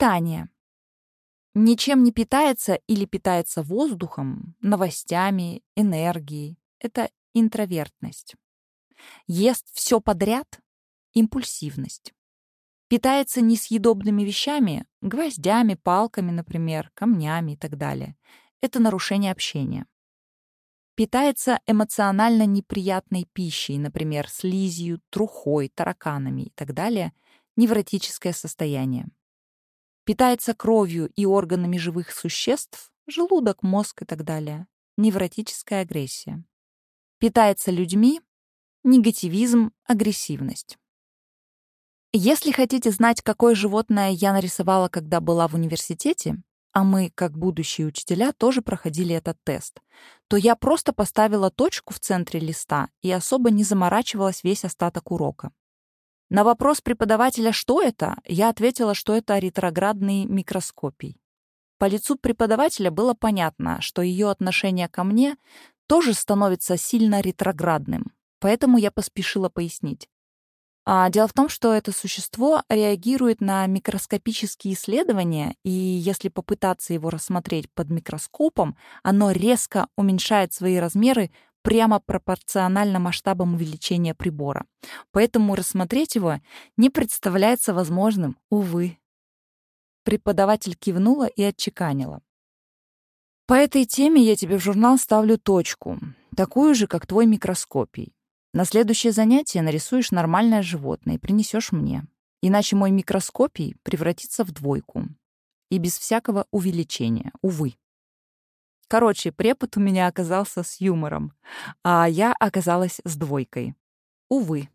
Питание. Ничем не питается или питается воздухом, новостями, энергией. Это интровертность. Ест все подряд — импульсивность. Питается несъедобными вещами, гвоздями, палками, например, камнями и так далее. Это нарушение общения. Питается эмоционально неприятной пищей, например, слизью, трухой, тараканами и так далее. Невротическое состояние. Питается кровью и органами живых существ, желудок, мозг и так далее. Невротическая агрессия. Питается людьми, негативизм, агрессивность. Если хотите знать, какое животное я нарисовала, когда была в университете, а мы, как будущие учителя, тоже проходили этот тест, то я просто поставила точку в центре листа и особо не заморачивалась весь остаток урока. На вопрос преподавателя «что это?», я ответила, что это ретроградный микроскопий. По лицу преподавателя было понятно, что ее отношение ко мне тоже становится сильно ретроградным, поэтому я поспешила пояснить. А дело в том, что это существо реагирует на микроскопические исследования, и если попытаться его рассмотреть под микроскопом, оно резко уменьшает свои размеры прямо пропорционально масштабам увеличения прибора. Поэтому рассмотреть его не представляется возможным, увы. Преподаватель кивнула и отчеканила. По этой теме я тебе в журнал ставлю точку, такую же, как твой микроскопий. На следующее занятие нарисуешь нормальное животное и принесешь мне. Иначе мой микроскопий превратится в двойку. И без всякого увеличения, увы. Короче, препод у меня оказался с юмором, а я оказалась с двойкой. Увы.